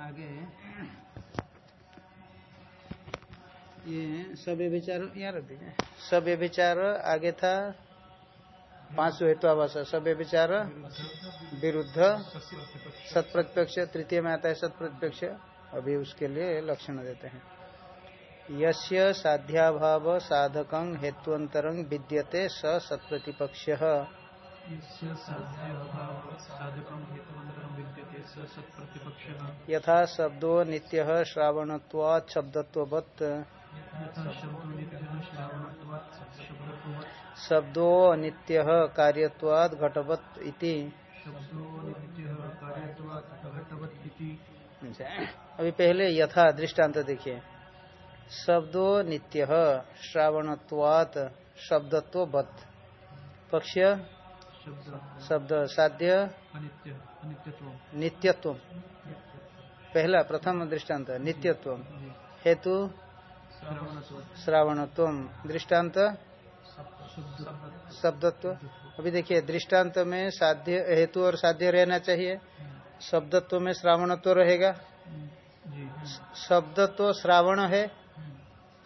आगे ये सभी विचार सभी विचार आगे था। पाँच हेतु आवास सभी विचार विरुद्ध। सत्प्रत्यक्ष, तृतीय में आता है सत सत्प्रत्यक्ष। अभी उसके लिए लक्षण देते हैं। यस्य साध्याभाव साधकं हेत्वंतरं विद्यते स सत्प्रतिपक्ष यथा शब्दो नित्य श्रावणत्वात् शब्दत्ववत्। शब्दो नित्य कार्यत्वाद घटवत इति। अच्छा, अभी पहले यथा दृष्टांत देखिए। शब्दो नित्य श्रावणत्वात शब्दत्व पक्ष शब्द। साध्य। नित्यत्व। पहला प्रथम दृष्टांत नित्यत्व। हेतु। श्रावणत्व। दृष्टांत। शब्दत्व। अभी देखिए दृष्टांत में साध्य हेतु और साध्य रहना चाहिए। शब्दत्व में श्रावणत्व रहेगा। शब्दत्व श्रावण है।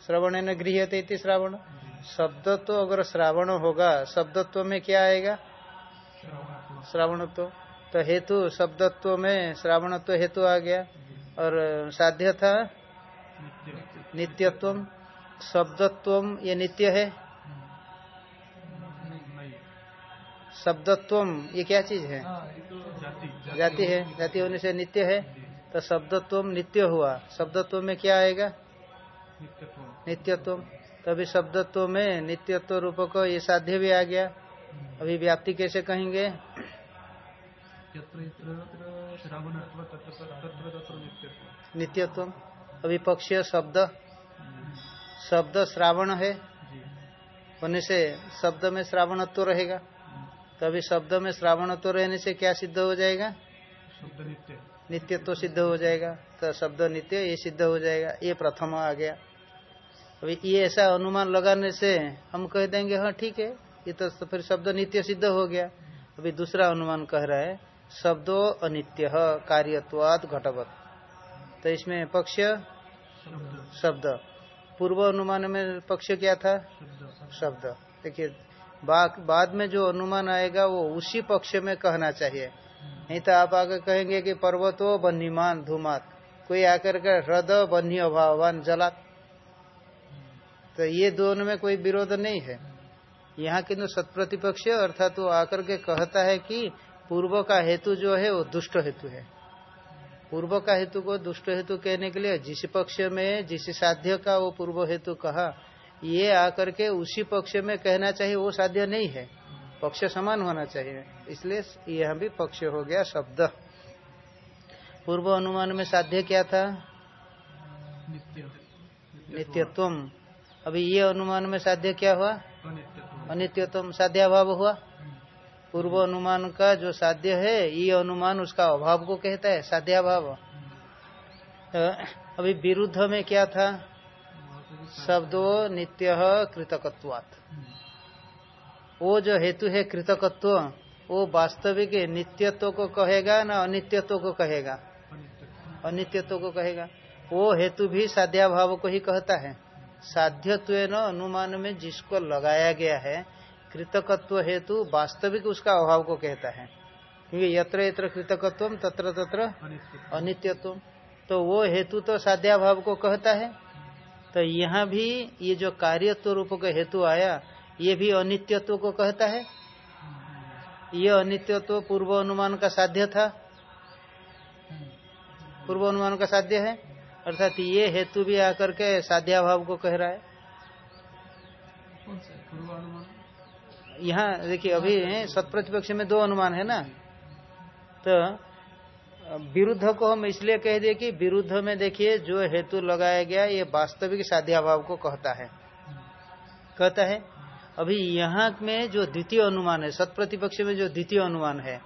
श्रवण न गृहते श्रावण। शब्दत्व अगर श्रावण होगा शब्दत्व में क्या आएगा? श्रावणत्व। तो हेतु, शब्दत्व में श्रावणत्व हेतु आ गया। और साध्य था? नित्यत्व शब्दत्व ये नित्य है? शब्दत्व ये क्या चीज़ है? जाति है। जाति होने से नित्य है। तो शब्दत्व नित्य हुआ। शब्दत्व में क्या आएगा? नित्यत्व तभी शब्दत्व में नित्यत्व रूप को ये साध्य भी आ गया। अभी व्याप्ति कैसे कहेंगे? नित्यत्व अभी पक्षीय शब्द। शब्द श्रावण है। होने से शब्द में श्रावणत्व रहेगा। तो अभी शब्द में श्रावणत्व रहने से क्या सिद्ध हो जाएगा? नित्यत्व तो सिद्ध हो जाएगा। तो शब्द नित्य ये सिद्ध हो जाएगा। ये प्रथम आ गया। अभी ये ऐसा अनुमान लगाने से हम कह देंगे हाँ ठीक है। ये तो, तो फिर शब्द नित्य सिद्ध हो गया। अभी दूसरा अनुमान कह रहा है। शब्दो अनित्य कार्यत्वाद घटवत। तो इसमें पक्ष शब्द। पूर्व अनुमान में पक्ष क्या था? शब्द। देखिए बाद में जो अनुमान आएगा वो उसी पक्ष में कहना चाहिए। नहीं तो आप आगे कहेंगे कि पर्वतो बन्नीमान धूमात। कोई आकर के हृद बन्ही अभावान जलात। तो ये दोनों में कोई विरोध नहीं है। यहाँ किन्तु सत्प्रतिपक्ष अर्थात वो आकर के कहता है कि पूर्व का हेतु जो है वो दुष्ट हेतु है। पूर्व का हेतु को दुष्ट हेतु कहने के लिए जिस पक्ष में जिस साध्य का वो पूर्व हेतु कहा ये आकर के उसी पक्ष में कहना चाहिए वो साध्य नहीं है। पक्ष समान होना चाहिए। इसलिए यह भी पक्ष हो गया शब्द। पूर्व अनुमान में साध्य क्या था? नित्यत्व। अभी ये अनुमान में साध्य क्या हुआ? अनित्यत्म साध्याभाव हुआ? पूर्व अनुमान का जो साध्य है ये अनुमान उसका अभाव को कहता है, साध्याभाव। अभी विरुद्ध में क्या था? शब्दो नित्य कृतकत्वात्। वो जो हेतु है कृतकत्व, वो वास्तविक नित्यत्व को कहेगा ना अनित्यत्व को कहेगा? अनित्यत्व को कहेगा। वो हेतु भी साध्याभाव को ही कहता है। साध्यत्व अनुमान में जिसको लगाया गया है कृतकत्व हेतु वास्तविक उसका अभाव को कहता है। क्योंकि यत्र यत्र कृतकत्व तत्र तत्र अनित्यत्व। तो वो हेतु तो साध्याभाव को कहता है। तो यहाँ भी ये जो कार्यत्व रूप का हेतु आया ये भी अनित्यत्व को कहता है। ये अनित्यत्व पूर्व अनुमान का साध्य था। पूर्व अनुमान का साध्य है। अर्थात ये हेतु भी आकर के साध्याभाव को कह रहा है। यहाँ देखिए अभी सतप्रतिपक्ष में दो अनुमान है ना? तो विरुद्ध को हम इसलिए कह दिए कि विरुद्ध में देखिए जो हेतु लगाया गया ये वास्तविक साध्याभाव को कहता है। कहता है अभी यहाँ में जो द्वितीय अनुमान है सत प्रतिपक्ष में जो द्वितीय अनुमान है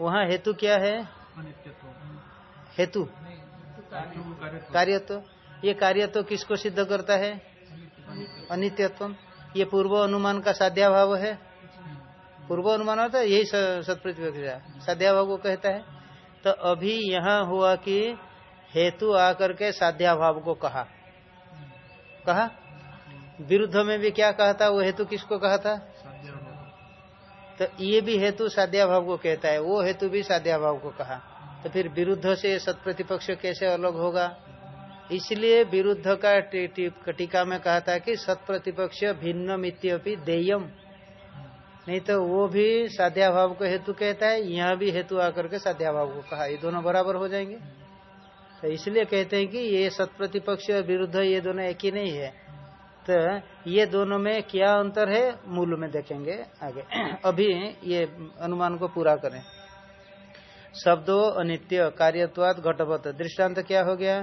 वहाँ हेतु क्या है? हेतु। कार्यत्व। ये कार्यत्व किसको सिद्ध करता है? अनित्यत्व। ये पूर्व अनुमान का साध्याभाव है। पूर्व अनुमान होता है, यही सत्प्रतिपक्ष साध्याभाव को कहता है। तो अभी यहाँ हुआ कि हेतु आकर के साध्याभाव को कहा। कहा? विरुद्ध में भी क्या कहा था? वो हेतु किसको कहा था? तो ये भी हेतु साध्याभाव को कहता है। वो हेतु भी साध्याभाव को कहा। तो फिर विरुद्ध से सत प्रतिपक्ष कैसे अलग होगा? इसलिए विरुद्ध का टीका में कहा था कि सत प्रतिपक्ष भिन्न मित्यपि देयम। नहीं तो वो भी साध्याभाव को हेतु कहता है यहाँ भी हेतु आकर के साध्याभाव को कहा। ये दोनों बराबर हो जाएँगे। तो इसलिए कहते हैं कि ये सत प्रतिपक्ष और विरुद्ध ये दोनों एक ही नहीं है। तो ये दोनों में क्या अंतर है मूल में देखेंगे आगे। अभी ये अनुमान को पूरा करें। शब्दों अनित्य कार्यत्वाद घटवत। दृष्टांत क्या हो गया?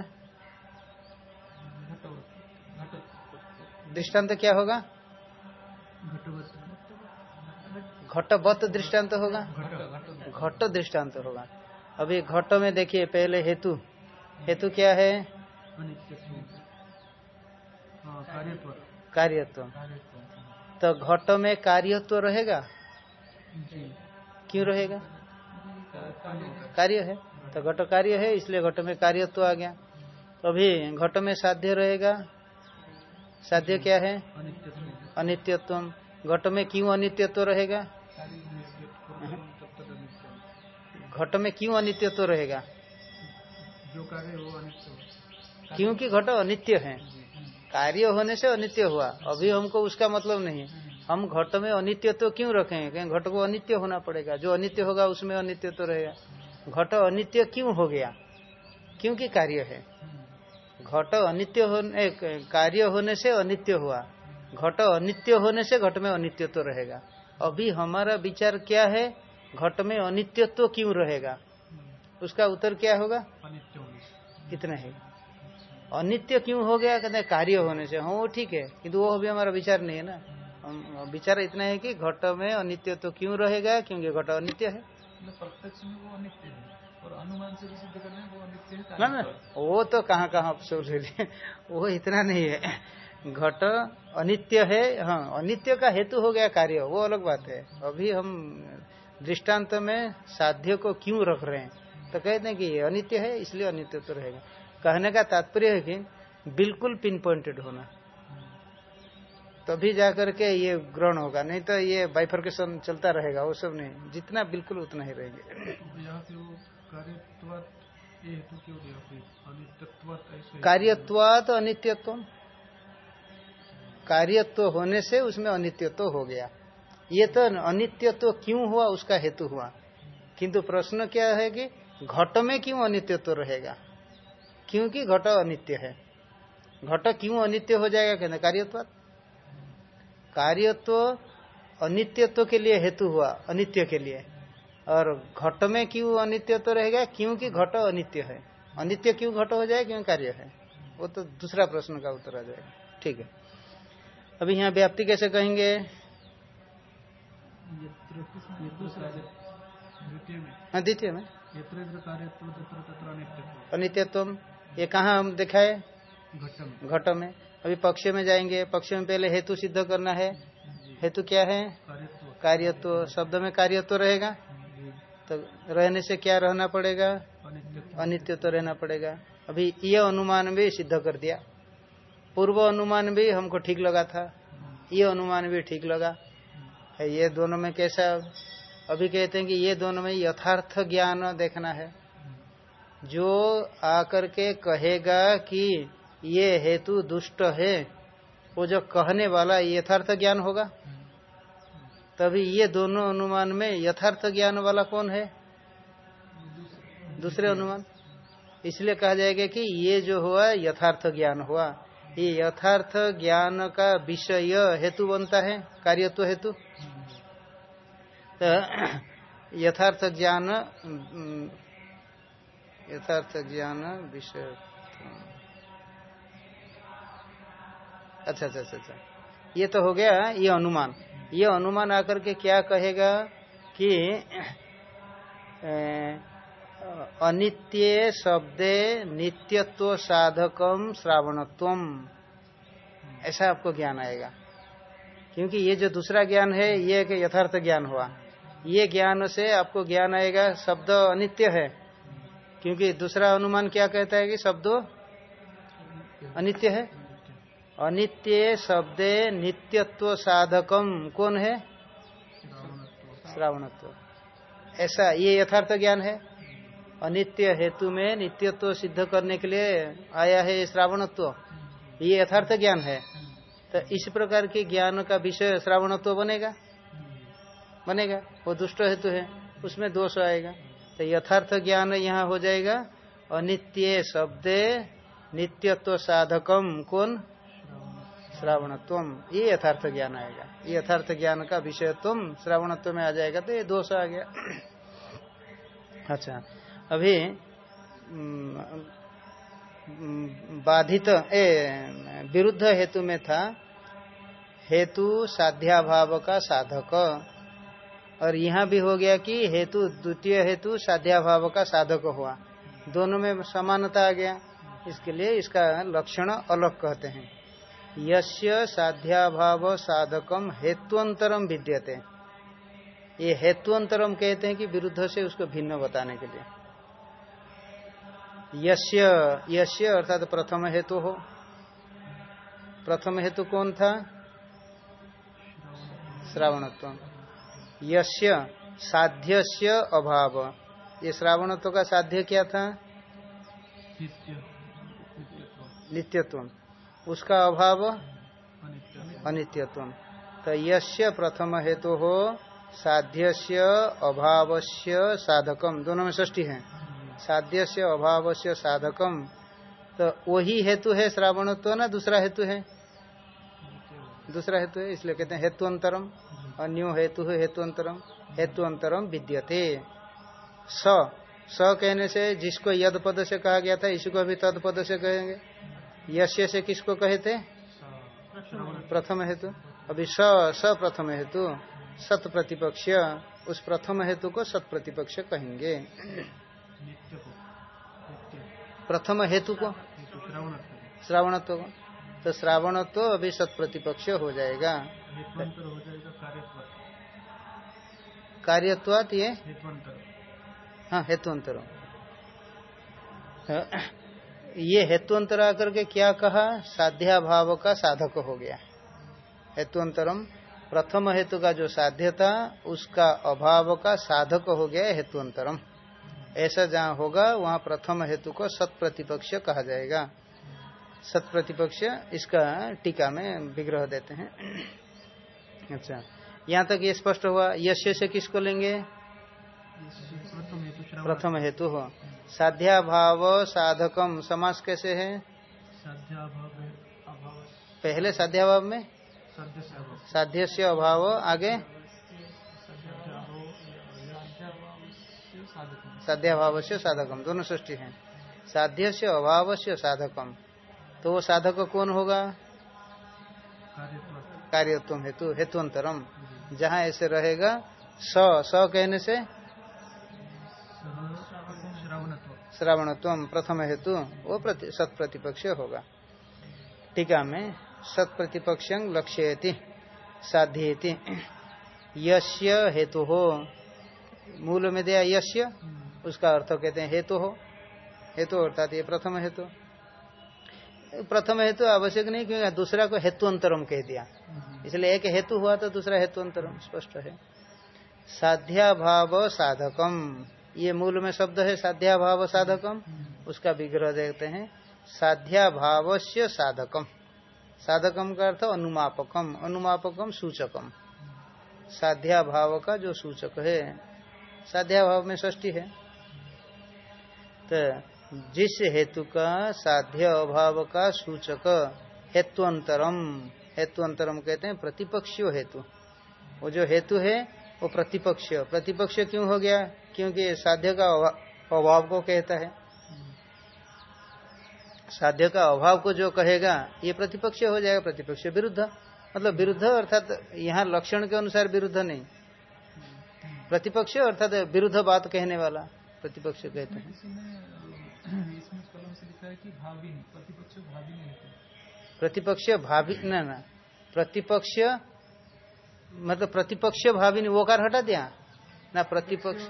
दृष्टांत क्या होगा? घटवत। दृष्टांत होगा? घट दृष्टांत होगा। अभी घट में देखिए, पहले हेतु। हेतु क्या है? कार्यत्व। तो घट में कार्यत्व रहेगा? क्यों रहेगा? कार्य है। तो घट कार्य है, इसलिए घट में कार्यत्व आ गया। तो अभी घट में साध्य रहेगा? साध्य क्या है? अनित्यत्व। घट में क्यों अनित्यत्व रहेगा? घट में क्यों अनित्यत्व रहेगा? जो कार्य वो अनित्य क्योंकि घट अनित्य है। कार्य होने से अनित्य हुआ। अभी हमको उसका मतलब नहीं हम घट में अनित्य तो क्यों रखें कहीं घट को अनित्य होना पड़ेगा। जो अनित्य होगा उसमें अनित्य तो रहेगा। घट अनित्य क्यों हो गया? क्योंकि कार्य है। घट अनित्य होने कार्य होने से अनित्य हुआ। घट अनित्य होने से घट में अनित्य तो रहेगा। अभी हमारा विचार क्या है? घट में अनित्यत्व तो क्यों रहेगा? उसका उत्तर क्या होगा? कितना है। अनित्य क्यों हो गया? कहते हैं कार्य होने से। हाँ वो ठीक है किंतु वो अभी हमारा विचार नहीं है ना। विचार इतना है कि घट में अनित्य तो क्यों रहेगा? क्योंकि घट अनित्य है। प्रत्यक्ष में वो अनित्य है। और अनुमान से भी सिद्ध करना है वो अनित्य है ना ना वो तो कहाँ कहाँ सोच रहे वो इतना नहीं है। घट अनित्य है। हाँ अनित्य का हेतु हो गया कार्य। वो अलग बात है। अभी हम दृष्टांत में साध्य को क्यों रख रहे हैं? तो कहते हैं कि ये अनित्य है, इसलिए अनित्य तो रहेगा। कहने का तात्पर्य है कि बिल्कुल पिन पॉइंटेड होना। तभी तो जाकर के ये ग्रहण होगा, नहीं तो ये बाइफर्केशन चलता रहेगा, वो सब नहीं। जितना बिल्कुल उतना ही रहेंगे। कार्यत्वात अनित्यत्व कार्यत्व होने से उसमें अनित्यत्व हो गया। ये तो अनित्यत्व क्यों हुआ, उसका हेतु हुआ? किंतु प्रश्न क्या है कि घट में क्यों अनित्यत्व रहेगा? क्योंकि घट अनित्य है। घट क्यों अनित्य हो जाएगा, कहना कार्यत्व कार्यत्व अनित्यत्व के लिए हेतु हुआ, अनित्य के लिए। और घट में क्यों अनित्यत्व रहेगा? क्योंकि घट अनित्य है। अनित्य क्यों घट हो जाए क्यों कार्य है। वो तो दूसरा प्रश्न का उत्तर आ जाएगा। ठीक है। अभी यहाँ व्याप्ति कैसे कहेंगे? द्वितीय में। अनित्यत्व ये कहा हम दिखाए? घट में। अभी पक्ष में जाएँगे। पक्ष में पहले हेतु सिद्ध करना है। हेतु क्या है? कार्यत्व। शब्द में कार्यत्व रहेगा? तो रहने से क्या रहना पड़ेगा? अनित्य तो रहना पड़ेगा। अभी ये अनुमान भी सिद्ध कर दिया। पूर्व अनुमान भी हमको ठीक लगा था। ये अनुमान भी ठीक लगा। ये दोनों में कैसा? अभी कहते हैं कि ये दोनों में यथार्थ ज्ञान देखना है। जो आकर के कहेगा कि ये हेतु दुष्ट है, वो जो कहने वाला यथार्थ ज्ञान होगा? तभी ये दोनों अनुमान में यथार्थ ज्ञान वाला कौन है? दूसरे अनुमान। इसलिए कहा जाएगा कि ये जो हुआ, यथार्थ ज्ञान हुआ। ये यथार्थ ज्ञान का विषय हेतु बनता है, कार्यत्व हेतु। तो यथार्थ ज्ञान यथार्थ ज्ञान विषय। अच्छा अच्छा अच्छा अच्छा। ये तो हो गया ये अनुमान। ये अनुमान आकर के क्या कहेगा कि अनित्य शब्दे नित्यत्व साधकम श्रावणत्वम। ऐसा आपको ज्ञान आएगा। क्योंकि ये जो दूसरा ज्ञान है ये एक यथार्थ ज्ञान हुआ। ये ज्ञान से आपको ज्ञान आएगा शब्द अनित्य है। क्योंकि दूसरा अनुमान क्या कहता है कि शब्द अनित्य है? अनित्य शब्दे नित्यत्व साधकम। कौन है? श्रावणत्व। ऐसा ये यथार्थ ज्ञान है? अनित्य हेतु में नित्यत्व सिद्ध करने के लिए आया है श्रावणत्व। ये यथार्थ ज्ञान है। तो इस प्रकार के ज्ञान का विषय श्रावणत्व बनेगा? बनेगा। वो दुष्ट हेतु है। उसमें दोष आएगा। तो यथार्थ ज्ञान यहाँ हो जाएगा। अनित्य शब्दे नित्यत्व साधकम कौन? श्रावणत्व ये यथार्थ ज्ञान आएगा। ये यथार्थ ज्ञान का विषय तुम श्रावणत्व में आ जाएगा। तो ये दोष आ गया। अच्छा। अभी बाधित, ए, विरुद्ध हेतु में था, हेतु साध्याभाव का साधक। और यहाँ भी हो गया कि हेतु, द्वितीय हेतु साध्याभाव का साधक हुआ। दोनों में समानता आ गया। इसके लिए इसका लक्षण अलग कहते हैं। यश्य साध्याभाव साधकम हेतुअंतरम विद्यते। ये हेतुअंतरम कहते हैं कि विरुद्ध से उसको भिन्न बताने के लिए। यश्य यश्य अर्थात तो प्रथम हेतु हो। प्रथम हेतु कौन था? श्रावणत्व। यश्य साध्यस्य अभाव। ये श्रावणत्व का साध्य क्या था? नित्यत्व। उसका अभाव? अनित्यत्व। तो यश्य प्रथम हेतु हो, साध्यस्य, अभावस्य साधकम। दोनों में ष्टी है। साध्यस्य से साधकम। तो वही हेतु है श्रावणत्व ना दूसरा हेतु है? दूसरा हेतु है, इसलिए कहते हैं हेतुअंतरम अन्यो हेतु है हेतुअंतरम हेतुअंतरम विद्यते। स स कहने से जिसको यद पद से कहा गया था, इसी को अभी तद पद से कहेंगे। यश्य से किसको कहे थे? प्रथम हेतु। अभी स स प्रथम हेतु। सत प्रतिपक्ष उस प्रथम हेतु को सत प्रतिपक्ष कहेंगे। प्रथम हेतु को श्रावणत्व को? तो श्रावणत्व अभी सत प्रतिपक्ष हो जाएगा कार्यत्वात ये? हाँ हेतुअंतर ये हेतुअंतर आकर के क्या कहा? साध्या भाव का साधक हो गया। हेतुअंतरम प्रथम हेतु का जो साध्य था उसका अभाव का साधक हो गया हेतुअंतरम ऐसा जहाँ होगा वहाँ प्रथम हेतु को सत प्रतिपक्ष कहा जाएगा। सत प्रतिपक्ष इसका टीका में विग्रह देते हैं। अच्छा यहाँ तक ये स्पष्ट हुआ यश से किसको लेंगे? प्रथम हेतु हो। साध्या भाव साधकम समास कैसे है? पहले साध्याभाव में? साध्य से अभाव आगे? साध्याभाव से साधकम दोनों सृष्टि है। साध्य से अभाव से साधकम। तो वो साधक कौन होगा? कार्यत्व हेतु हेतुअंतरम। जहाँ ऐसे रहेगा स स कहने से? श्रावणत्व प्रथम हेतु वो प्रति, सत प्रतिपक्ष होगा। टीका में सत प्रतिपक्ष लक्ष्य साध्य हेतु हो मूल में दिया यश्य उसका अर्थ कहते हैं हेतु तो हो। हेतु तो अर्थात ये प्रथम हेतु। तो। प्रथम हेतु तो आवश्यक नहीं, क्योंकि दूसरा को हेतु अंतरम कह दिया। इसलिए एक हेतु हुआ तो दूसरा हेतु अंतरम स्पष्ट है। साध्या भाव साधकम, ये मूल में शब्द है साध्या भाव साधकम, उसका विग्रह देखते हैं। साध्या भाव से साधकम साधकम का अर्थ अनुमापकम अनुमापकम सूचकम। साध्या भाव का जो सूचक है साध्या भाव में ष्टी है। तो जिस हेतु का साध्य अभाव का सूचक हेतुअंतरम हेतुअंतरम कहते हैं प्रतिपक्षीय हेतु। वो जो हेतु है, वो प्रतिपक्ष प्रतिपक्ष क्यों हो गया? क्योंकि साध्य का अभाव को कहता है। साध्य का अभाव को जो कहेगा, ये प्रतिपक्ष हो जाएगा प्रतिपक्ष विरुद्ध। मतलब विरुद्ध अर्थात यहाँ लक्षण के अनुसार विरुद्ध नहीं। प्रतिपक्ष अर्थात विरुद्ध बात कहने वाला प्रतिपक्ष कहते हैं। प्रतिपक्ष भावी, न प्रतिपक्ष मतलब प्रतिपक्ष भावी वो कार हटा दिया। ना, प्रतिपक्ष।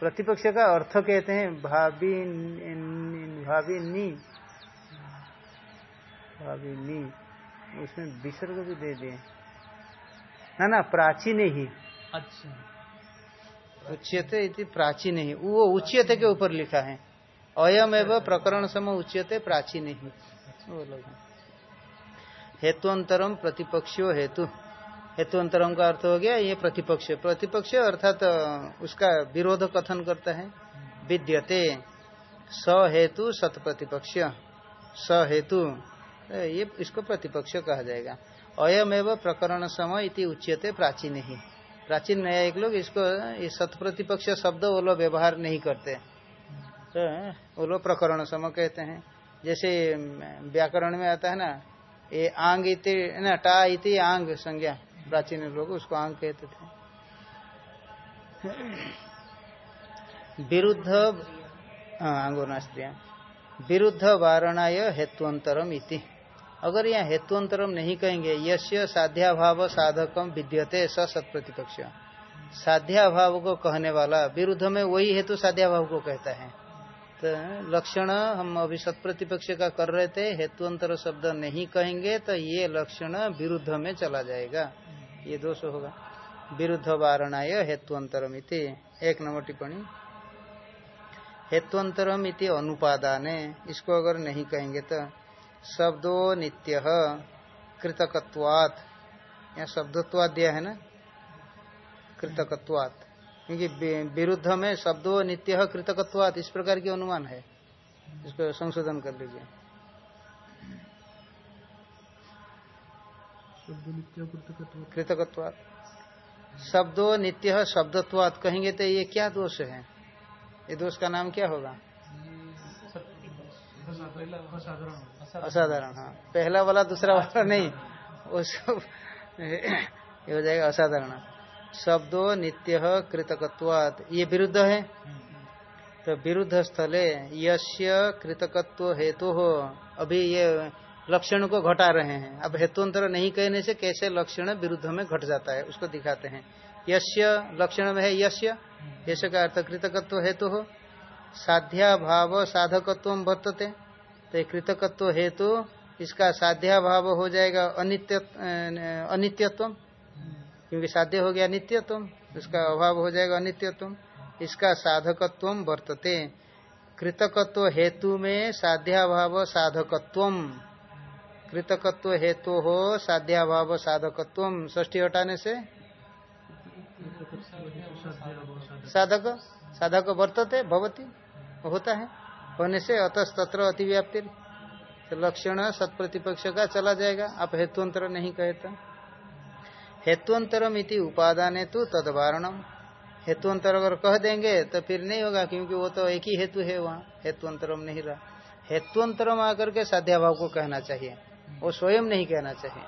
प्रतिपक्ष का अर्थ कहते हैं भाभी भाभी नी। भाभी नी उसमें विसर्ग भी दे दिए ना ना, प्राचीन ही। अच्छा। उच्यते इति प्राचीन ही। वो उच्यते के ऊपर लिखा है। अयम एवं प्रकरण समय उच्यते प्राचीन ही। वो लोग हेतुअंतरम हेतु। हेतुअंतरम का अर्थ हो गया, ये प्रतिपक्ष। प्रतिपक्ष अर्थात, उसका विरोध कथन करता है। विद्यते। स हेतु सत प्रतिपक्ष स हेतु ये इसको प्रतिपक्ष कहा जाएगा। अयम एवं प्रकरण समय इति उच्यते प्राचीन। ही प्राचीन नया एक लोग इसको ये सत प्रतिपक्ष शब्द वो लोग व्यवहार नहीं करते। तो वो लोग प्रकरण समय कहते हैं। जैसे व्याकरण में आता है ना ये आंग इति, ना, टा इति आंग संज्ञा। प्राचीन लोग उसको आंग कहते थे। विरुद्ध आंगोनास्त्रिया। विरुद्ध वारणाय हेतुअंतरम इति। अगर यहाँ हेतुअंतरम नहीं कहेंगे यश्य साध्याभाव साधकम विद्यते स सत प्रतिपक्ष साध्याभाव को कहने वाला, विरुद्ध में वही हेतु साध्याभाव को कहता है। तो लक्षण हम अभी सत प्रतिपक्ष का कर रहे थे, हेतुअंतर शब्द नहीं कहेंगे तो ये लक्षण विरुद्ध में चला जाएगा। ये दोष होगा। विरुद्ध वारणाय हेतुअंतरम इति। एक नंबर टिप्पणी। हेतुअंतरम इति अनुपादाने, इसको अगर नहीं कहेंगे तो शब्दो नित्य कृतकत्वात। यहाँ शब्दत्वाद दिया है ना? कृतकत्वात। क्योंकि विरुद्ध में शब्दो नित्य कृतकत्वात इस प्रकार की अनुमान है। इसको संशोधन कर लीजिए। कृतकत्वात। शब्दो नित्य शब्दत्वात कहेंगे तो ये क्या दोष है? ये दोष का नाम क्या होगा? असाधारण। हाँ। पहला वाला दूसरा वाला नहीं। वो सब ये हो जाएगा असाधारण। शब्दो नित्य कृतकत्वात। ये विरुद्ध है? तो विरुद्ध स्थले यश्य कृतकत्व हेतु। हो अभी ये लक्षण को घटा रहे हैं। अब हेतुअंतर नहीं कहने से कैसे लक्षण विरुद्ध में घट जाता है उसको दिखाते हैं। यश्य लक्षण में है यश्य यश का अर्थ कृतकत्व हेतु। हो साध्या भाव साधकत्व वर्तते। तो कृतकत्व हेतु इसका साध्या भाव हो जाएगा अनित्य अनित्यत्व। क्योंकि साध्य हो गया नित्यत्व, उसका अभाव हो जाएगा अनित्यत्व। इसका साधकत्व वर्तते। कृतकत्व हेतु में साध्याभाव साधकत्व। कृतकत्व हेतु हो साध्याभाव साधकत्व। ष्ठी हटाने से? साधक साधक वर्तते, भवती। होता है। होने से अतस्तत्र अतिव्याप्ति। तो लक्षण सत्प्रतिपक्ष का चला जाएगा। आप हेतुअंतर नहीं कहते हेतुअंतरम इति उपादान हेतु तदवारणम। हेतुअंतर अगर कह देंगे तो फिर नहीं होगा, क्योंकि वो तो एक ही हेतु है वहाँ। हेतुअंतरम नहीं रहा। हेतुअंतरम आकर के साध्याभाव को कहना चाहिए। वो स्वयं नहीं कहना चाहिए।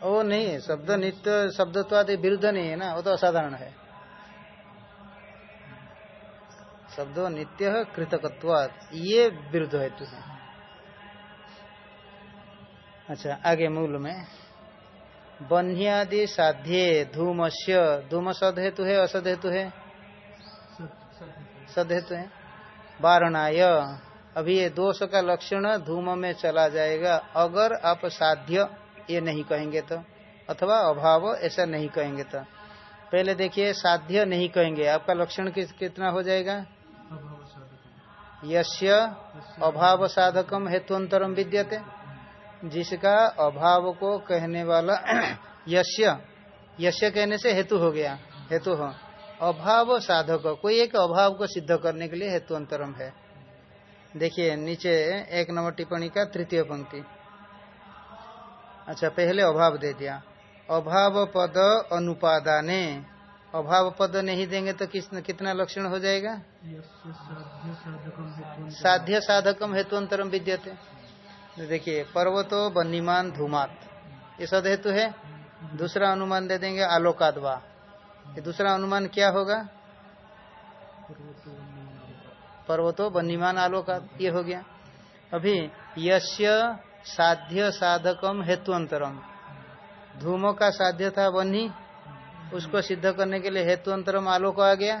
वो नहीं, शब्द नित्य, शब्दत्वाद विरुद्ध नहीं है ना, वो तो असाधारण है। शब्द नित्य है कृतकत्वाद ये विरुद्ध हेतु है अच्छा आगे मूल में। बन्ह्यादि साध्य, धूमस्य धूम सद हेतु है असद हेतु है? सद हेतु है। वारणाय अभी ये दोष का लक्षण धूम में चला जाएगा, अगर आप साध्य ये नहीं कहेंगे तो। अथवा अभाव, ऐसा नहीं कहेंगे तो। पहले देखिए, साध्य नहीं कहेंगे। आपका लक्षण कितना हो जाएगा? यश्य अभाव साधकम हेतुअंतरम विद्यते। जिसका अभाव को कहने वाला यश्य यश्य कहने से हेतु हो गया, हेतु हो। अभाव साधक, कोई एक अभाव को सिद्ध करने के लिए हेतु अंतरम है। देखिए, नीचे एक नंबर टिप्पणी का तृतीय पंक्ति। अच्छा पहले अभाव दे दिया। अभाव पद अनुपादाने। अभाव पद नहीं देंगे तो किस, कितना लक्षण हो जाएगा? साध्य साधकम हेतु अंतरम विद्यते। देखिए, पर्वतो बन्नीमान धूमात। ये सद हेतु है। दूसरा अनुमान दे देंगे आलोकादवा। ये दूसरा अनुमान क्या होगा? पर्वतो बन्नीमान आलोक ये हो गया। अभी यश्य साध्य साधकम हेतुअंतरम धूमो का साध्य था बन्ही, उसको सिद्ध करने के लिए हेतु अंतरम आलोक आ गया।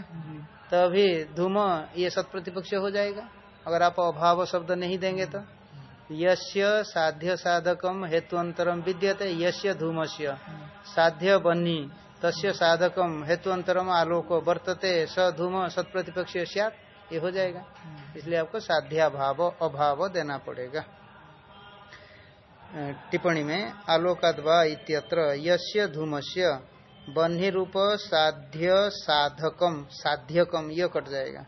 तो अभी धूम ये सत प्रतिपक्ष हो जाएगा। अगर आप अभाव शब्द नहीं देंगे तो। यश्य साध्य साधकम हेतुअंतरम विद्यते यश्य धूमस्य। साध्य बन्ही, तस्य साधकम हेतुअंतरम आलोक वर्तते, स धूम सत प्रतिपक्ष ये हो जाएगा। इसलिए आपको साध्याभाव, अभाव देना पड़ेगा। टिप्पणी में आलोकाद्वा इत्यत्र, यस्य धूमस्य बन्ही रूप साध्य साधकम, साध्यकम, ये कट जाएगा।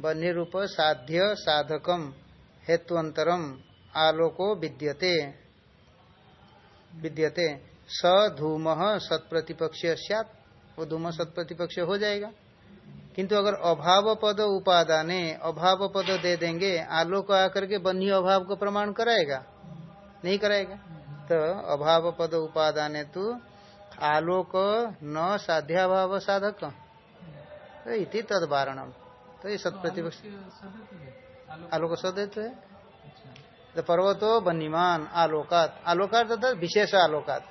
बन्ही रूप साध्य साधकम, हेतुअंतरम, आलोको विद्यते। विद्यते। स धूम सत्प्रतिपक्ष धूम सत्प्रतिपक्ष हो जाएगा। किंतु अगर अभाव पद उपादाने अभाव पद दे देंगे आलोक आकर के बन्ही अभाव को प्रमाण कराएगा? नहीं कराएगा? तो अभाव पद उपादाने तो आलोक न साध्याभाव साधक। तो इति तद वारणम तो ये सत्प्रतिपक्ष आलोक सदैत है। तो पर्वतो बनीमान आलोकात। आलोकात तथा विशेष आलोकात।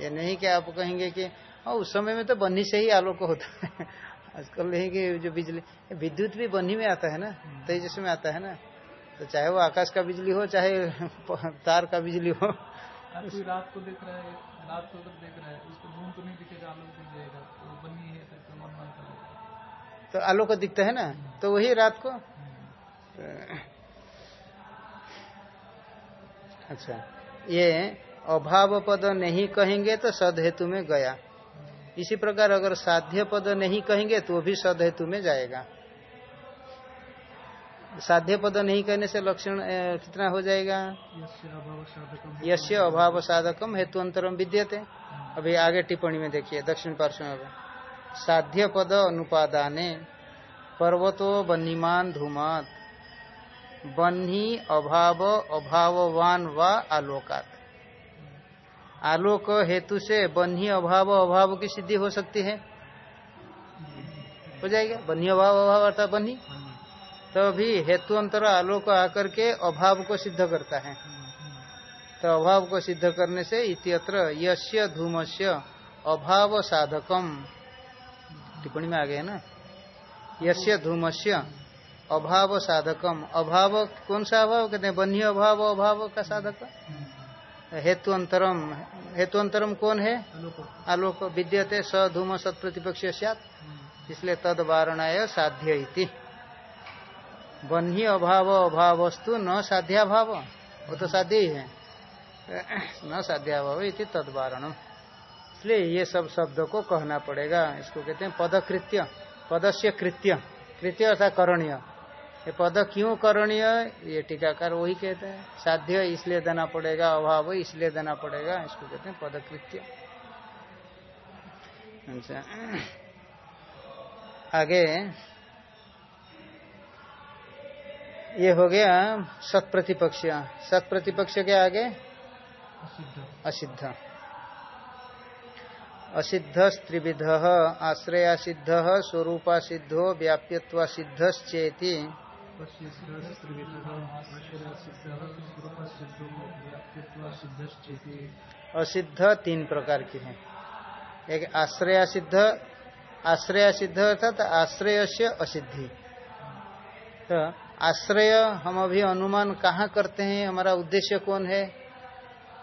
ये नहीं कि आप कहेंगे कि उस समय में तो बन्नी से ही आलोक होता है। आजकल नहीं कि जो बिजली विद्युत भी बन्ही में आता है ना तेजस में आता है ना तो चाहे वो आकाश का बिजली हो चाहे तार का बिजली हो। रात को देख रहा है रात को देख रहा है उसको धूम तो नहीं दिखेगा आलोक दिख जाएगा तो बन्ही है तो मन मन तो आलोक दिखता है ना तो वही रात को? अच्छा ये अभाव पद नहीं कहेंगे तो सद हेतु में गया। इसी प्रकार अगर साध्य पद नहीं कहेंगे तो भी सद हेतु में जाएगा। साध्य पद नहीं कहने से लक्षण कितना हो जाएगा? यश्य अभाव साधकम हेतु अंतरम विद्यते। अभी आगे टिप्पणी में देखिए दक्षिण पार्श्व में। साध्य पद अनुपादाने पर्वतो बन्नीमान धूमात। बन्ही अभाव अभाववान व आलोकात। आलोक हेतु से बन्ही अभाव अभाव की सिद्धि हो सकती है। हो जाएगा? बन्ही अभाव अभाव अर्थात बन्ही। तो अभी हेतु अंतर आलोक आकर के अभाव को सिद्ध करता है। तो अभाव को सिद्ध करने से इत्यत्र यश्य धूमस्य अभाव साधकम। टिप्पणी में आ गए ना? यश्य धूमस्य अभाव साधकम। अभाव कौन सा अभाव? कहते हैं बन्ही अभाव अभाव का साधक। हेतु अंतरम हेतु अंतरम कौन है? आलोक। विद्यते स धूम सत प्रतिपक्ष इसलिए तद वारणा साध्य इति। बन्ही अभाव अभाव वस्तु न साध्या भाव वो तो साध्य ही है। न साध्या भाव इति तदवारणम। इसलिए ये सब शब्द को कहना पड़ेगा। इसको कहते हैं पदकृत्य। पदस्य कृत्य। कृत्य अर्थात करणीय। ये पद क्यों करणीय? ये टीकाकार वही कहते हैं। साध्य इसलिए देना पड़ेगा अभाव इसलिए देना पड़ेगा। इसको कहते हैं पदकृत्य। अच्छा। आगे। ये हो गया सत प्रतिपक्ष सत प्रतिपक्ष के आगे? असिद्ध। असिद्ध। त्रिविध आश्रया सिद्ध स्वरूपा सिद्धो व्याप्यत्वा सिद्ध असिद्ध तीन प्रकार की है। एक आश्रया सिद्ध आश्रया सिद्ध अर्थात आश्रय से असिद्धि। तो आश्रय हम अभी अनुमान कहाँ करते हैं, हमारा उद्देश्य कौन है?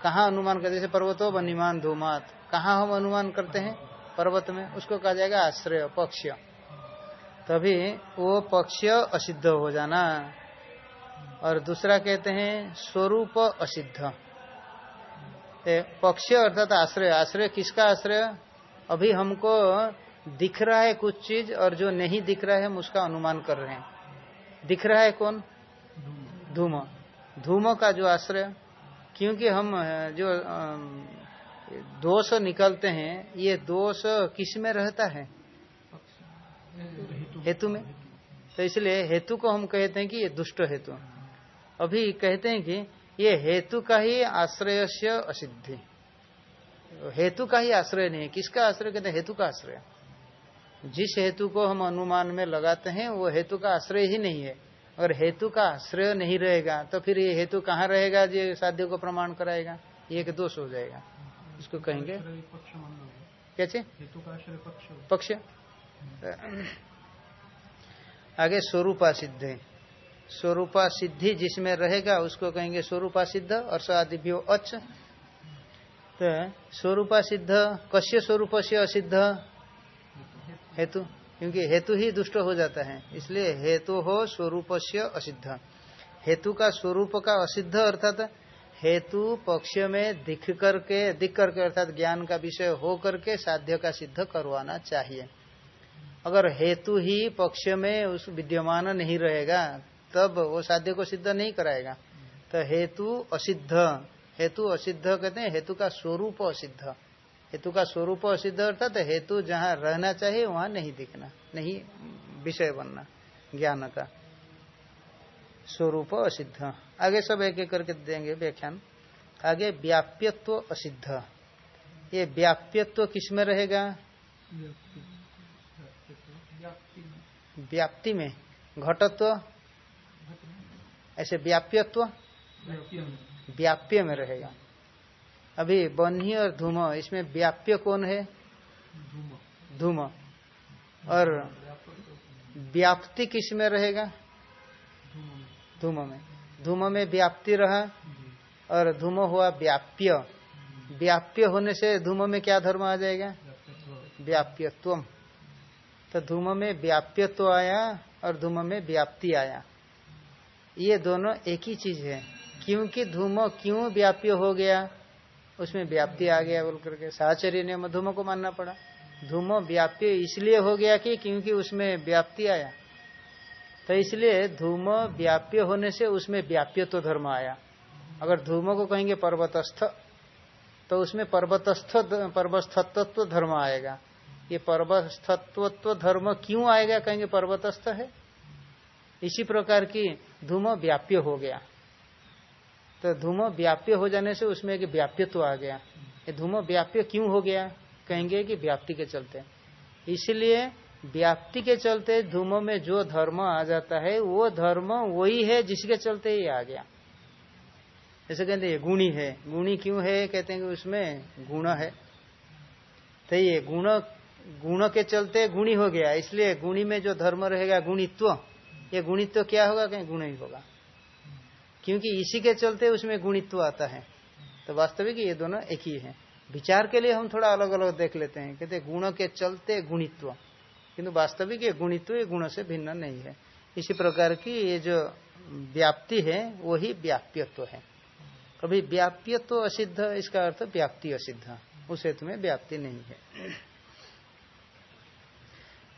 कहाँ अनुमान करते जैसे पर्वतो बनिमान धूमात। कहाँ हम अनुमान करते हैं? पर्वत में। उसको कहा जाएगा आश्रय, पक्ष। तभी वो पक्ष असिद्ध हो जाना। और दूसरा कहते हैं, स्वरूप असिद्ध। पक्ष अर्थात आश्रय। आश्रय किसका आश्रय? अभी हमको दिख रहा है कुछ चीज़ और जो नहीं दिख रहा है हम उसका अनुमान कर रहे हैं। दिख रहा है कौन? धूम। धूम का जो आश्रय, क्योंकि हम जो दोष निकलते हैं, ये दोष किसमें रहता है? हेतु में। तो इसलिए हेतु को हम कहते हैं कि ये दुष्ट हेतु। अभी कहते हैं कि ये हेतु का ही आश्रय से असिद्धि। हेतु का ही आश्रय नहीं है। किसका आश्रय? कहते हैं हेतु का आश्रय। जिस हेतु को हम अनुमान में लगाते हैं वो हेतु का आश्रय ही नहीं है। अगर हेतु का आश्रय नहीं रहेगा तो फिर ये हेतु कहाँ रहेगा? जो साध्य को प्रमाण कराएगा ये एक दोष हो जाएगा। इसको कहेंगे? कैसे हेतु का आश्रय पक्ष। पक्ष। आगे स्वरूपा सिद्ध। स्वरूपा सिद्धि जिसमें रहेगा, उसको कहेंगे स्वरूपा सिद्ध और सादिभ्यो अच्छ। तो स्वरूपा सिद्ध, कश्य स्वरूप से असिद्ध। हेतु, क्योंकि हेतु ही दुष्ट हो जाता है, इसलिए हेतु हो स्वरूप से असिद्ध। हेतु का स्वरूप का असिद्ध अर्थात हेतु पक्ष में दिख करके दिख करके अर्थात ज्ञान का विषय हो करके साध्य का सिद्ध करवाना चाहिए। अगर हेतु ही पक्ष में उस विद्यमान नहीं रहेगा, तब वो साध्य को सिद्ध नहीं कराएगा। तो हेतु असिद्ध हेतु असिद्ध कहते हैं, हेतु का स्वरूप असिद्ध। हेतु का स्वरूप असिद्ध अर्थात हेतु जहाँ रहना चाहिए, वहाँ नहीं दिखना, नहीं विषय बनना, ज्ञान का। स्वरूप असिद्ध। आगे सब एक एक करके देंगे व्याख्यान। आगे व्याप्यत्व असिद्ध। ये व्याप्यत्व किसमें रहेगा? व्याप्ति में घटत्व, ऐसे व्याप्यत्व? व्याप्य में रहेगा। अभी बन्ही और धूम, इसमें व्याप्य कौन है? धूम। और व्याप्ति किसमें रहेगा? धूम में। धूम में व्याप्ति रहा और धूम हुआ व्याप्य। व्याप्य होने से धूम में क्या धर्म आ जाएगा? व्याप्यत्व। व्याप्यत्व तो धूम में व्याप्यत्व आया और धूम में व्याप्ति आया। ये दोनों एक ही चीज़ है। क्योंकि धूम क्यों व्याप्य हो गया, उसमें व्याप्ति आ गया बोल करके साहचर्य ने धूम को मानना पड़ा। धूम व्याप्य इसलिए हो गया कि क्योंकि उसमें व्याप्ति आया। तो इसलिए धूम व्याप्य होने से उसमें व्याप्य तो धर्म आया। अगर धूम को कहेंगे पर्वतस्थ तो उसमें पर्वतस्थ पर्वस्थत्व धर्म आएगा। ये पर्वस्थत्व धर्म क्यों आएगा? कहेंगे पर्वतस्थ है। इसी प्रकार की धूम व्याप्य हो गया। तो धूम व्याप्य हो जाने से उसमें एक व्याप्यत्व आ गया। ये धूम व्याप्य क्यों हो गया? कहेंगे कि व्याप्ति के चलते। इसलिए व्याप्ति के चलते धूम में जो धर्म आ जाता है, वो धर्म वही है जिसके चलते ये आ गया। जैसे कहते हैं गुणी है। गुणी क्यों है? कहते हैं कि उसमें गुण है। तो ये गुण गुण के चलते गुणी हो गया। इसलिए गुणी में जो धर्म रहेगा, गुणित्व, ये गुणित्व क्या होगा? कहीं गुण ही होगा। क्योंकि इसी के चलते उसमें गुणित्व आता है। तो वास्तविक ये दोनों एक ही है। विचार के लिए हम थोड़ा अलग अलग देख लेते हैं। कहते गुणों के चलते गुणित्व। किंतु वास्तविक ये गुणित्व ये गुणों से भिन्न नहीं है। इसी प्रकार की ये जो व्याप्ति है, वही व्याप्यत्व है। कभी व्याप्यत्व असिद्ध, इसका अर्थ व्याप्ति असिद्ध। उस हेतु में व्याप्ति नहीं है।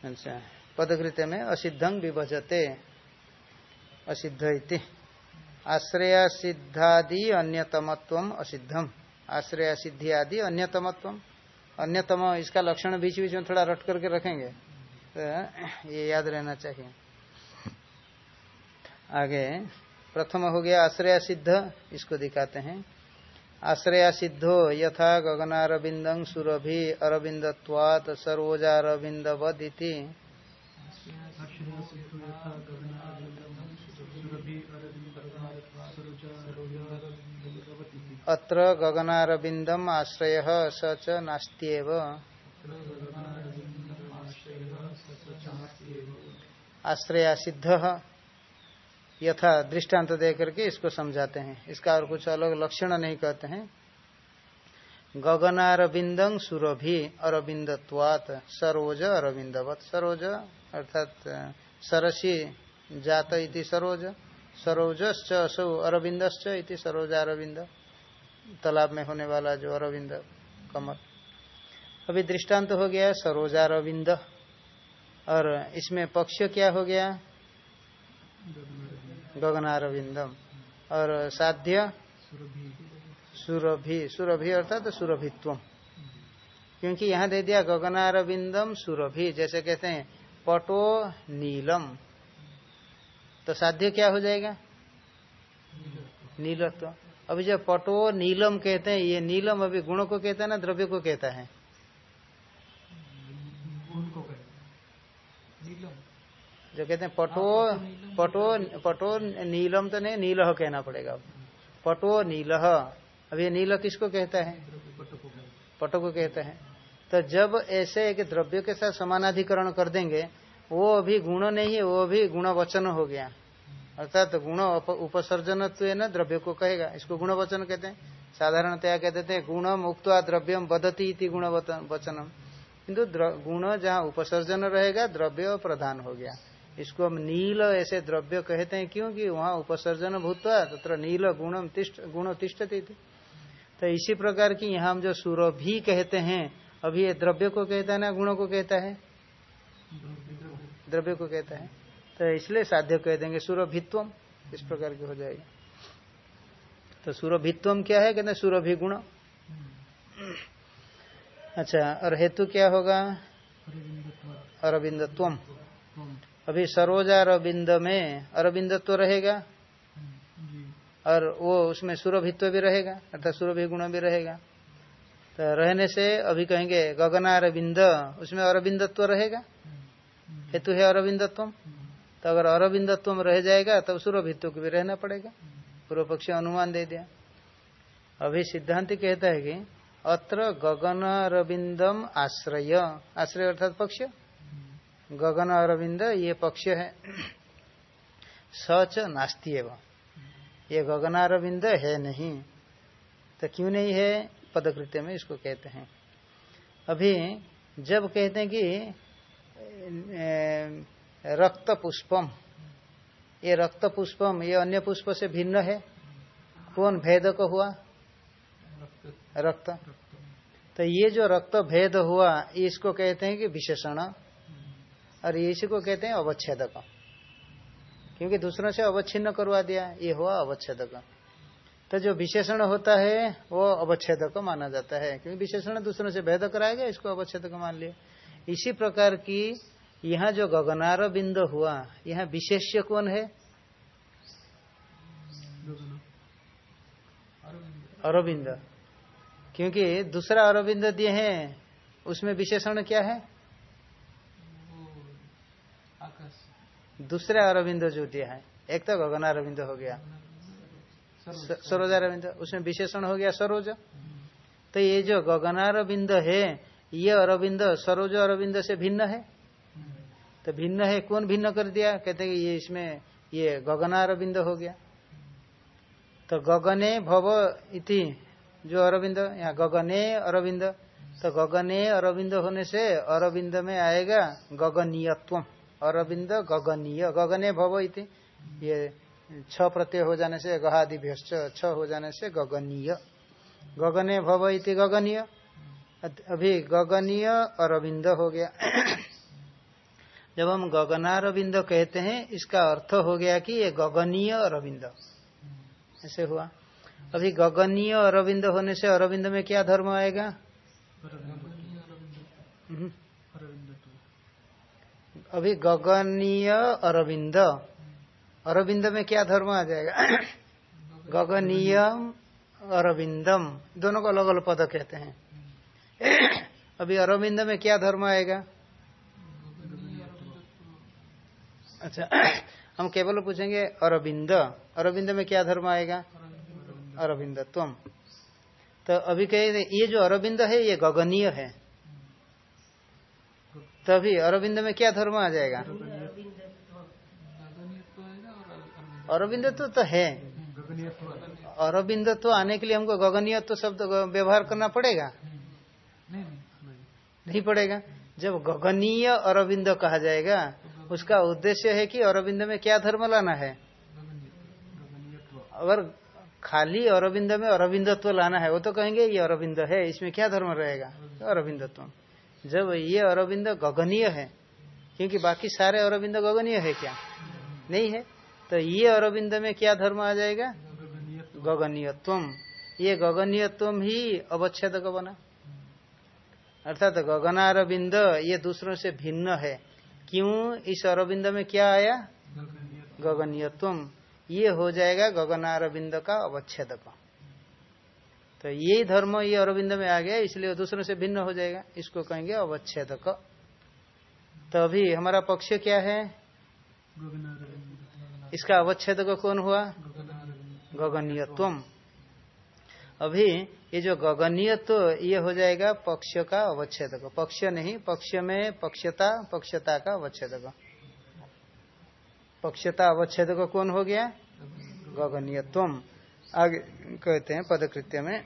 अच्छा। पदकृत्य में असिद्धं विभजते। असिद्ध इति आश्रय सिद्धादि अन्यतमत्व असिद्धम। आश्रय सिद्धि आदि अन्यतमत्व अन्यतम, इसका लक्षण बीच बीच में थोड़ा रट करके रखेंगे। तो ये याद रहना चाहिए। आगे, प्रथम हो गया आश्रय सिद्ध इसको दिखाते हैं। आश्रय सिद्धो यथा गगनारविंदं सुरभि अरविंदत्वात् सर्वोजारविंदवदिति अत्र गगनारविंदम आश्रय स च नास्त्येव। आश्रय सिद्ध यथा दृष्टांत दे करके इसको समझाते हैं। इसका और कुछ अलग लक्षण नहीं कहते हैं। गगनारविंदं सुरभि अरविंदत्वात, सरोज अरविंदवत। सरोज अर्थात सरसी जात इति सरोज, सरोजश्च असौ अरविंदश्च इति सरोजारविंद। तालाब में होने वाला जो अरविंद कमल। अभी दृष्टांत हो गया सरोजारविंद। और इसमें पक्ष क्या हो गया? गगनारविंदम। और साध्य सुरभि। सुरभि अर्थात सुरभित्व क्योंकि यहाँ दे दिया गगनारविंदम, सुरभि, जैसे कहते हैं, पटो नीलम। तो साध्य क्या हो जाएगा? नीलत्व। अभी जब पटो नीलम कहते हैं, ये नीलम अभी गुण को कहता है ना, द्रव्य को कहता है गुण को कहे नीलम जो कहते हैं, पटो पटो पटो नीलम तो नहीं, नीलह कहना पड़ेगा। पटो नीलह। अब ये नील किसको कहता है? पटो को कहता है। तो जब ऐसे एक द्रव्य के साथ समानाधिकरण कर देंगे, वो अभी गुण नहीं है, वो अभी गुण वचन हो गया। अर्थात तो गुण उपसर्जन न द्रव्य को कहेगा। इसको गुण वचन कहते हैं। साधारणतया कहते हैं गुण मुक्त द्रव्यम बदती इति गुण वचनम। किन्तु गुण जहाँ उपसर्जन रहेगा, द्रव्य प्रधान हो गया। इसको हम नील ऐसे द्रव्य कहते हैं क्योंकि वहाँ उपसर्जन भूतवा तथा नील गुणम तिष्ट गुण तिष्ठती थी तो इसी प्रकार की यहाँ हम जो सुरभि कहते हैं अभी ये द्रव्य को कहता है ना गुणों को कहता है? द्रव्य को कहता है। तो इसलिए साध्य कह देंगे सुरभित्वम इस प्रकार की हो जाएगी। तो सुरभित्वम क्या है? कहते सुरभि गुण। अच्छा और हेतु क्या होगा? अरविंदत्वम अभी सरोजा अरविंद में अरविंदत्व रहेगा। और वो उसमें सुरभित्व भी रहेगा अर्थात सुरभि गुण भी रहेगा। तो रहने से अभी कहेंगे गगना अरविंद उसमें अरबिंदत्व रहेगा? हेतु है अरबिंदत्व तो अगर अरविंदत्व रह जाएगा तब सुरभित्व को भी रहना पड़ेगा। पूर्व पक्ष अनुमान दे दिया। अभी सिद्धांत कहता है कि अत्र गगन अरबिंदम आश्रय। आश्रय अर्थात पक्ष। गगन अरविंद, ये पक्ष है। सच नास्ती एवं। ये गगनारविंद है नहीं। तो क्यों नहीं है? पदकृत्य में इसको कहते हैं। अभी जब कहते हैं कि रक्त पुष्पम, ये रक्त पुष्पम, ये अन्य पुष्प से भिन्न है? कौन भेद को हुआ? रक्त। तो ये जो रक्त भेद हुआ, इसको कहते हैं कि विशेषण। और इसी को कहते हैं अवच्छेदक क्योंकि दूसरों से अवच्छिन्न करवा दिया, ये हुआ अवच्छेदक तो जो विशेषण होता है, वो अवच्छेदक माना जाता है। क्योंकि विशेषण दूसरों से भेद कराएगा इसको अवच्छेदक मान लिया। इसी प्रकार की यहाँ जो गगनार बिंद हुआ, यहाँ विशेष्य कौन है? अरविंद। क्योंकि दूसरा अरविंद दिए हैं, उसमें विशेषण क्या है? दूसरे अरविंद जो दिया है, एक तो गगन अरविंद हो गया सरोज अरविंद, उसमें विशेषण हो गया सरोज। तो ये जो गगनारविंद है, ये अरविंद, सरोज अरविंद से भिन्न है? तो भिन्न है, कौन भिन्न कर दिया? कहते हैं ये इसमें, ये गगनारविंद हो गया। तो गगने भव इति, जो अरविंद, यहाँ गगने अरविंद तो गगने अरविंद होने से अरविंद में आएगा गगनीयत्व अरविंद गगनीय। गगने भव इति। ये छ प्रत्यय हो जाने से गहादिभ्य छ हो जाने से गगनीय। गगने भव इति गगनीय। अभी गगनीय अरविंद हो गया। जब हम गगनारविंद कहते हैं इसका अर्थ हो गया कि ये गगनीय अरविंद। ऐसे हुआ। अभी गगनीय अरविंद होने से अरविंद में क्या धर्म आएगा? अभी गगनीय अरविंद। अरविंद में क्या धर्म आ जाएगा? गगनीय अरविंदम। दोनों को अलग अलग पद कहते हैं। अभी अरविंद में क्या धर्म आएगा? अच्छा हम केवल पूछेंगे अरविंद। अरविंद में क्या धर्म आएगा? अरविंद तुम तो अभी कहे ये जो अरविंद है, ये गगनीय है। तभी अरविंद में क्या धर्म आ जाएगा? अरविंद तो, तो है। अरविंद तो आने के लिए हमको गगनीय तो शब्द व्यवहार करना पड़ेगा? नहीं पड़ेगा। जब गगनीय अरविंद कहा जाएगा उसका उद्देश्य है कि अरविंद में क्या धर्म लाना है? अगर खाली अरविंद में अरविंदत्व लाना है वो तो कहेंगे ये अरविंद है इसमें क्या धर्म रहेगा? अरविंदत्व। जब ये अरविंद गगनीय है क्योंकि बाकी सारे अरविंद गगनीय है क्या? नहीं है? तो ये अरविंद में क्या धर्म आ जाएगा? गगनीयत्व ये गगनीयत्व ही अवच्छेद बना। अर्थात गगनारविंद ये दूसरों से भिन्न है। क्यों? इस अरविंद में क्या आया? गगनीयत्व ये हो जाएगा गगनारविंद का अवच्छेद का तो यही धर्म ये अरविंद में आ गया, इसलिए दूसरों से भिन्न हो जाएगा। इसको कहेंगे अवच्छेदक तो अभी हमारा पक्ष क्या है? इसका अवच्छेद कौन हुआ? गगनीयत्वम। अभी ये जो गगनीयत्व, ये हो जाएगा पक्ष का अवच्छेद पक्ष नहीं, पक्ष में पक्षता पक्षता का अवच्छेद पक्षता अवच्छेद कौन हो गया? गगनीयत्वम। आगे कहते हैं पदकृत्य में।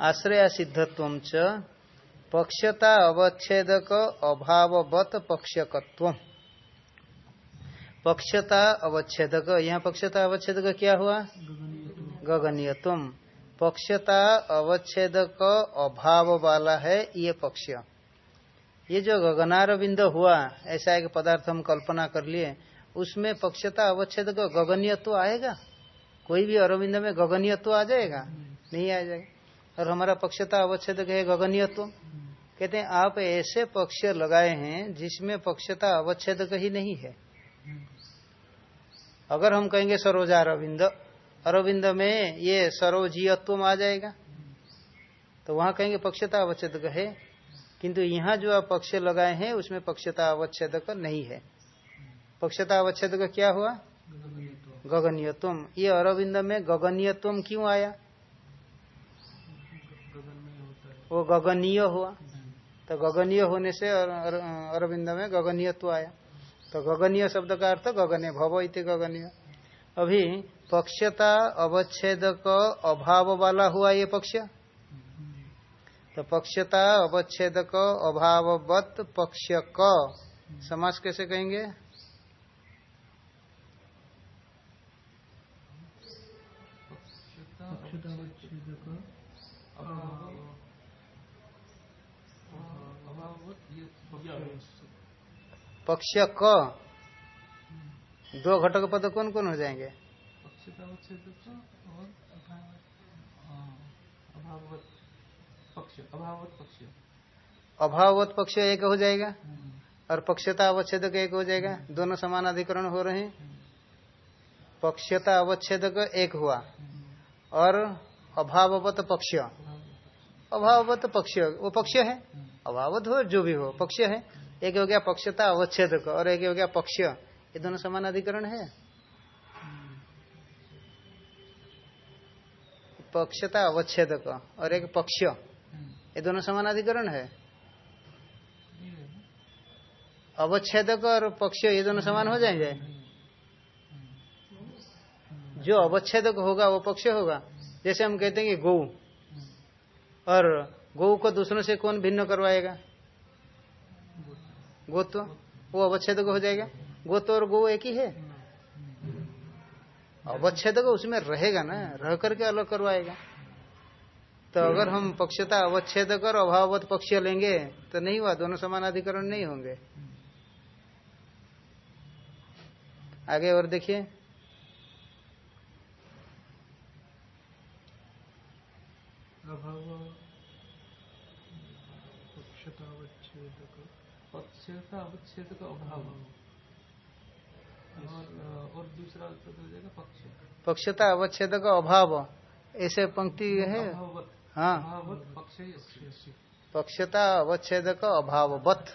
आश्रय सिद्धत्व च पक्षता अवच्छेदक अभाववत पक्षकत्व। पक्षता अवच्छेदक, यहाँ पक्षता अवच्छेदक क्या हुआ? गगनीयत्व। पक्षता अवच्छेदक अभाव वाला है, ये पक्ष। ये जो गगनार बिंद हुआ, ऐसा एक पदार्थ हम कल्पना कर लिए, उसमें पक्षता अवच्छेदक गगनीयत्व आएगा? कोई भी अरविंद में गगनीयत्व आ जाएगा? नहीं आ जाएगा। और हमारा पक्षता अवच्छेद है गगनीयत्व। कहते हैं, आप ऐसे पक्ष लगाए हैं जिसमें पक्षता अवच्छेद ही नहीं है। अगर हम कहेंगे सरोजा अरविंद अरविंद में ये सरोजीयत्व आ जाएगा। तो वहाँ कहेंगे पक्षता अवच्छेद है किंतु यहाँ जो आप पक्ष लगाए हैं, उसमें पक्षता अवच्छेद नहीं है। पक्षता अवच्छेद क्या हुआ? गगनीयत्व ये अरविंद में गगनीयत्व क्यों आया? वो गगनीय हुआ। तो गगनीय होने से अरविंद में गगनीयत्व आया। तो गगनीय शब्द का अर्थ गगने, भव इति गगनीय। अभी पक्षता अवच्छेद अभाव वाला हुआ ये पक्ष? तो पक्षता अवच्छेद अभाववत पक्ष क समास कैसे कहेंगे? पक्ष क, दो घटक पद कौन कौन हो जाएँगे? अभावत पक्ष एक हो जाएगा और पक्षता अवच्छेद एक हो जाएगा। दोनों समान अधिकरण हो रहे हैं। पक्षता अवच्छेद एक हुआ। और अभाववत पक्ष। अभाववत पक्ष, वो पक्ष है? अभावत हो, जो भी हो, पक्ष है। एक हो गया पक्षता अवच्छेद और एक हो गया पक्ष। ये दोनों समान अधिकरण है? पक्षता अवच्छेद और एक पक्ष। ये दोनों समान अधिकरण है? अवच्छेदक और पक्ष, ये दोनों समान हो जाएँगे? जो अवच्छेदक होगा, वो पक्ष होगा। जैसे हम कहते हैं कि गौ। और गौ को दूसरों से कौन भिन्न करवाएगा? गोत्व? वो अवच्छेद हो जाएगा। गोत्व और गो एक ही है? अवच्छेद उसमें रहेगा ना? रह करके अलग करवाएगा। तो अगर हम पक्षता अवच्छेद कर अभावत पक्ष लेंगे तो नहीं हुआ। दोनों समान अधिकरण नहीं होंगे। आगे और देखिए। अभाव अवच्छेद का अभाव। और दूसरा हो जाएगा पक्ष। पक्षता अवच्छेद का अभाव। ऐसे पंक्ति है? हाँ। पक्षता अवच्छेद का अभाववत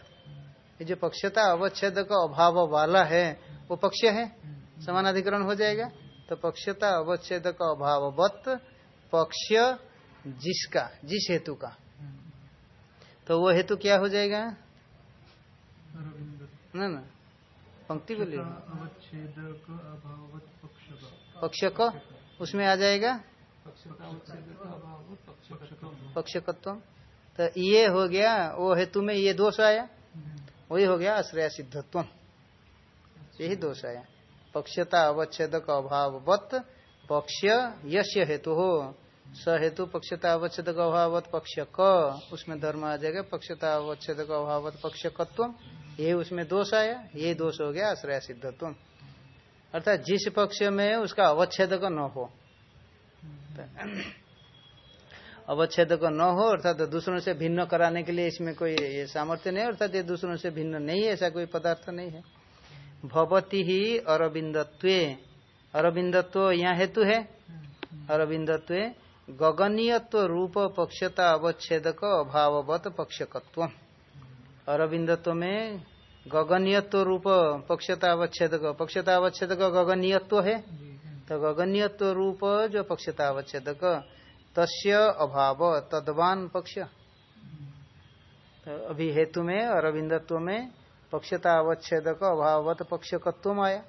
ये जो पक्षता अवच्छेद का अभाव वाला है वो पक्ष है? समान अधिकरण हो जाएगा। तो पक्षता अवच्छेद का अभाववत पक्ष जिसका जिस हेतु का। तो वो हेतु क्या हो जाएगा? ना ना। पंक्ति बोलिए पक्ष को उसमें आ जाएगा? पक्षकत्व। तो ये हो गया वो हेतु में ये दोष आया। वही हो गया आश्रय सिद्धत्व। यही दोष आया। पक्षता अवच्छेद का अभाववत पक्ष यश हेतु। हो स हेतु पक्षता अवच्छेद अभावत पक्ष क उसमें धर्म आ जाएगा पक्षता अवच्छेद अभावत पक्षकत्व ये उसमें दोष आया ये दोष हो गया आश्रय सिद्धत्व अर्थात जिस पक्ष में उसका अवच्छेद न हो अवच्छेद न हो अर्थात दूसरों से भिन्न कराने के लिए इसमें कोई ये सामर्थ्य नहीं अर्थात ये दूसरों से भिन्न नहीं है ऐसा कोई पदार्थ नहीं है। भवती ही अरविंदत्व। अरविंदत्व यहाँ हेतु है? अरविंदत्व गगनीयत्व रूप पक्षता अवच्छेद अभाववत पक्षकत्व। अरविंदत्व में गगनीयत्व रूप पक्षता अवच्छेद पक्षता अवच्छेद गगनीयत्व है? तो गगनीयत्व रूप जो पक्षता अवच्छेद तस्य अभाव, तद्वान पक्ष। तो अभी हेतु में, अरविंदत्व में पक्षता अवच्छेद अभावत पक्षकत्व आया।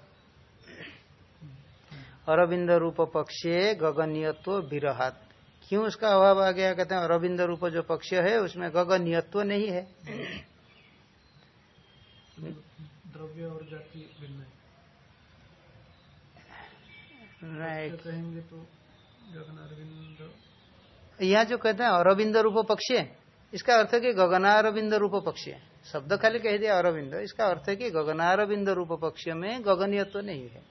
अरविंद रूप पक्षे गगनीयत्व विरहात। क्यों उसका अभाव आ गया? कहते हैं अरविंद रूप जो पक्ष है उसमें गगनीयत्व नहीं है। द्रव्य और जाति भिन्न कहेंगे तो यहाँ जो कहते हैं अरविंद रूप पक्ष इसका अर्थ है कि गगनारविंद रूप पक्ष शब्द खाली कह दिया अरविंद। इसका अर्थ है कि गगनारविंद रूप पक्ष में गगनीयत्व नहीं है।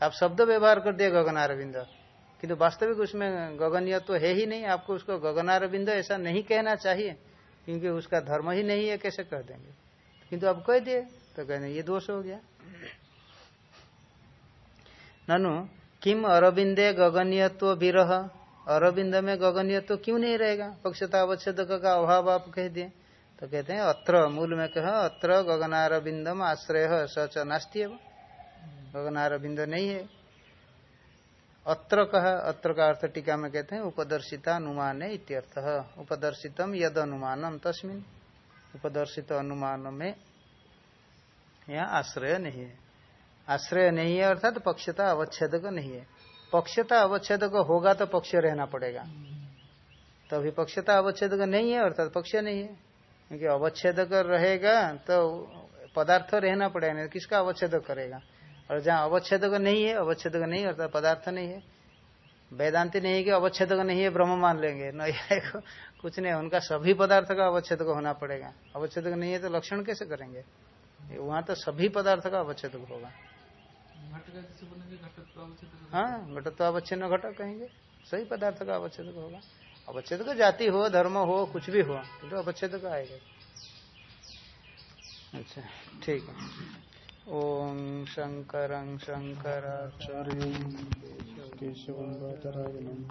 आप शब्द व्यवहार कर दिए गगनारविंद। किंतु वास्तविक उसमें गगनीयत्व है ही नहीं, आपको उसको गगनारविंद ऐसा नहीं कहना चाहिए, क्योंकि उसका धर्म ही नहीं है, कैसे कह देंगे? किंतु आप कह दिए तो कहने ये दोष हो गया। ननु, किम अरविंदे गगनीयत्व विरह? अरविंद में गगनीयत्व क्यों नहीं रहेगा? पक्षता अवच्छेद का अभाव आप कह दिए। तो कहते हैं, अत्र, मूल में कह, अत्र गगनारविंदम आश्रय सच नास्ती है गगनारविंद नहीं है। अत्र कहा अत्र का अर्थ टीका में कहते हैं, उपदर्शिता अनुमान इत्यर्थ। उपदर्शितम यद अनुमानम, तस्मिन उपदर्शित अनुमान में यहाँ आश्रय नहीं है। आश्रय नहीं है अर्थात तो पक्षता अवच्छेदक नहीं है। पक्षता अवच्छेदक होगा तो पक्ष रहना पड़ेगा। तो अभी पक्षता अवच्छेदक नहीं है अर्थात पक्ष नहीं है। क्योंकि अवच्छेदक रहेगा तो पदार्थ रहना पड़ेगा, नहीं किसका अवच्छेदक करेगा? और जहाँ अवच्छेदक नहीं है, अवच्छेदक नहीं, अर्थात पदार्थ नहीं है। वेदांति नहीं है कि अवच्छेदक नहीं है, ब्रह्म मान लेंगे। न कुछ नहीं, उनका सभी पदार्थ का अवच्छेदक होना पड़ेगा। अवच्छेदक नहीं है तो लक्षण कैसे करेंगे? वहाँ तो सभी पदार्थ का अवच्छेदक होगा। का अवच्छेद हाँ घटत्व अवच्छिन्न घटक कहेंगे। सही पदार्थ का अवच्छेदक होगा। अवच्छेदक जाति हो, धर्म हो, कुछ भी हो तो अवच्छेदक आएगा। अच्छा ठीक है। ओम शंकर शंकराचार्य केशवं वातरायणं